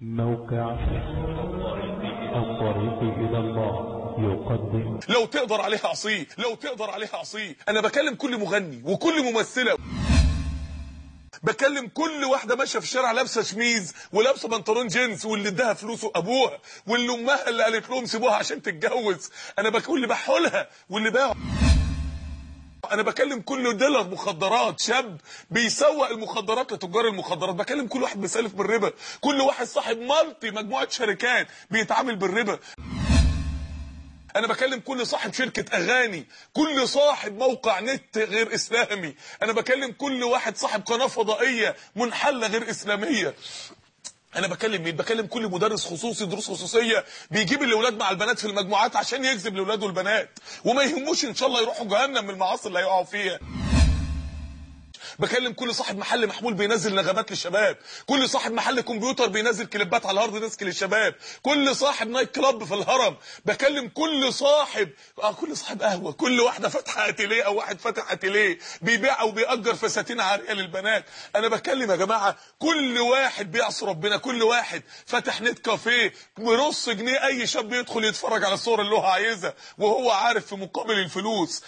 موقع الطريق إلى الله يقدم. لو تقدر عليها عصيه لو تقدر عليها عصيه أنا بكلم كل مغني وكل ممثلة. بكلم كل واحدة ماشية في الشارع لابسة شميز ولابسة بنطلون جينز واللي اداها فلوسه أبوها واللي أمها اللي قالت لهم سيبوها عشان تتجوز. أنا بكلم اللي بحولها واللي باعوا أنا بكلم كل ديلر مخدرات شاب بيسوق المخدرات لتجار المخدرات. بكلم كل واحد بيسالف بالربا. كل واحد صاحب مالتي مجموعة شركات بيتعامل بالربا. أنا بكلم كل صاحب شركة أغاني كل صاحب موقع نت غير إسلامي. أنا بكلم كل واحد صاحب قناة فضائية منحلة غير إسلامية. أنا بكلم مين؟ بكلم كل مدرس خصوصي دروس خصوصية بيجيب الأولاد مع البنات في المجموعات عشان يجذب الأولاد والبنات. وما يهموش إن شاء الله يروحوا جهنم من المعاصي اللي هيقعوا فيها. بكلم كل صاحب محل محمول بينزل نغمات للشباب. كل صاحب محل كمبيوتر بينزل كليبات على الهارد ديسك للشباب. كل صاحب night club في الهرم. بكلم كل صاحب آه كل صاحب قهوة. كل واحدة فاتحة أتيليه أو واحد فاتح أتيليه. بيبيع أو بيأجر فساتين عارية للبنات. أنا بكلم يا جماعة كل واحد بيعصي ربنا. كل واحد فاتح net café بنص جنيه أي شاب يدخل يتفرج على الصور اللي هو عايزها وهو عارف في مقابل الفلوس.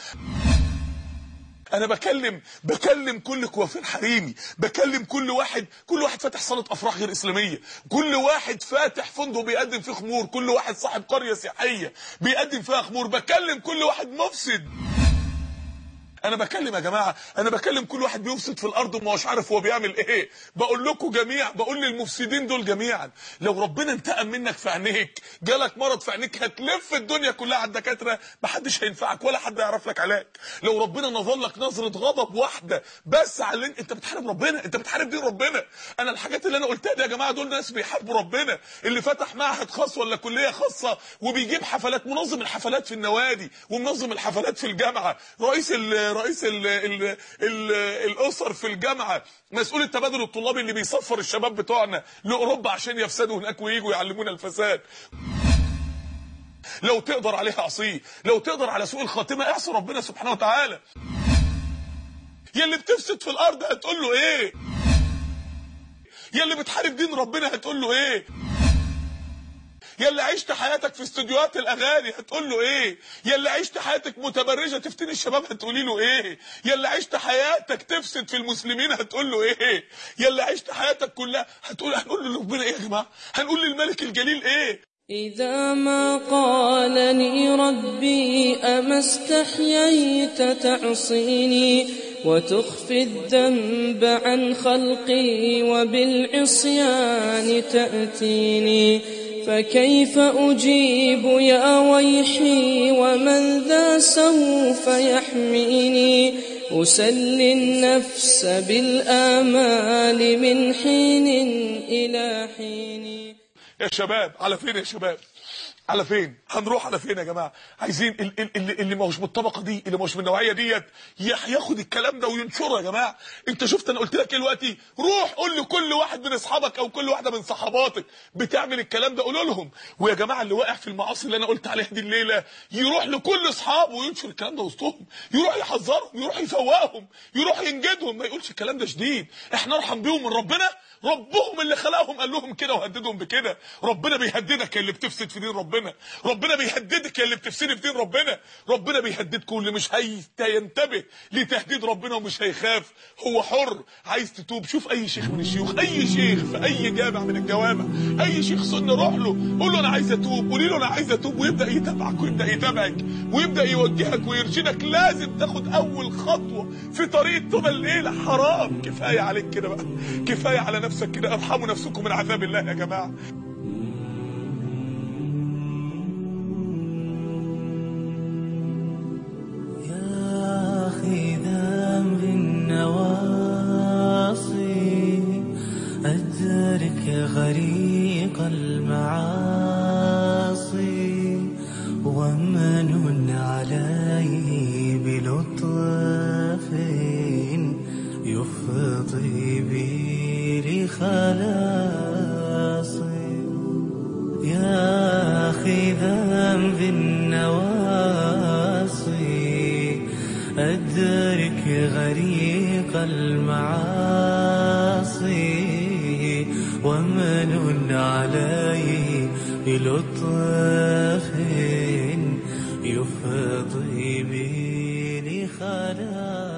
أنا بكلم بكلم كل كوافير حريمي بكلم كل واحد كل واحد فاتح صالة أفراح غير إسلامية كل واحد فاتح فندق بيقدم فيه خمور كل واحد صاحب قرية سياحية بيقدم فيها خمور بكلم كل واحد مفسد. أنا بكلم يا جماعة أنا بكلم كل واحد بيفسد في الأرض وما هوش عارف هو بيعمل إيه. بقول لكم جميع بقول للمفسدين دول جميعا لو ربنا انتقم منك في عينيك جالك مرض في عينيك هتلف الدنيا كلها على الدكاترة محدش هينفعك ولا حد يعرف لك علاج. لو ربنا نظر لك نظرة غضب واحدة بس على أنت بتحارب ربنا أنت بتحارب دين ربنا. أنا الحاجات اللي أنا قلتها دي يا جماعة دول ناس بيحاربوا ربنا. اللي فتح معهد خاص ولا كلية خاصة وبيجيب حفلات منظم الحفلات في النوادي ومنظم الحفلات في الجامعة. رئيس ال رئيس ال ال ال الأسر في الجامعة مسؤول التبادل الطلابي اللي بيسفر الشباب بتوعنا لأوروبا عشان يفسدوا هناك وييجوا يعلمونا الفساد. لو تقدر عليها عصيه لو تقدر على سوء الخاتمة اعصي ربنا سبحانه وتعالى. يا اللي بتفسد في الأرض هتقول له إيه؟ يا اللي بتحارب دين ربنا هتقول له إيه؟ يا اللي عشت حياتك في استوديوهات الأغاني هتقول له إيه؟ يا اللي عشت حياتك متبرجة تفتني الشباب هتقولي له إيه؟ يا اللي عشت حياتك تفسد في المسلمين هتقول له إيه؟ يا اللي عشت حياتك كلها هتقول هنقول لربنا إيه يا جماعة؟ هنقول للملك الجليل إيه؟ إذا ما قالني ربي أما استحييت تعصيني وتخفي الذنب عن خلقي وبالعصيان تأتيني فكيف أجيب يا ويحي ومن ذا سوف يحميني أسلي النفس بالآمال من حين إلى حين يا شباب على فين يا شباب؟ على فين؟ هنروح على فين يا جماعة؟ عايزين ال- ال- اللي, اللي مش من الطبقه دي اللي مش من النوعية ديت ياخد الكلام ده وينشره يا جماعة. انت شفت أنا قلت لك إيه دلوقتي روح قول لكل واحد من اصحابك أو كل واحدة من صحباتك بتعمل الكلام ده قول لهم. ويا جماعة اللي واقع في المعاصي اللي أنا قلت عليها دي الليلة يروح لكل اصحابه وينشر الكلام ده وسطهم. يروح يحذرهم يروح يفوقهم يروح ينجدهم ما يقولش الكلام ده شديد. إحنا ارحم بيهم من ربنا ربهم اللي خلقهم قال لهم كده وهددهم بكده. ربنا بيهددك يا اللي بتفسد في دين ربنا. ربنا بيهددك يا اللي بتفسد في دين ربنا. ربنا بيهددكم اللي مش هينتبه لتهديد ربنا ومش هيخاف. هو حر عايز تتوب. شوف أي شيخ من الشيوخ أي شيخ في أي جامع من الجوامع أي شيخ سنه روح له. قول له أنا عايز أتوب. قولي له أنا عايز أتوب. ويبدأ يتابعك ويبدأ يتابعك ويبدأ يوجهك ويرشدك. لازم تاخد أول خطوة في طريق التوبه الليلة. حرام. كفاية عليك كده بقى. كفاية على نفسك. كده أرحموا نفسكم من عذاب الله يا جماعة. بي لخلاصي يا أخي ذنب النواصي أدرك غريق المعاصي. ومن عليه بلطف يفضي بي لخلاص.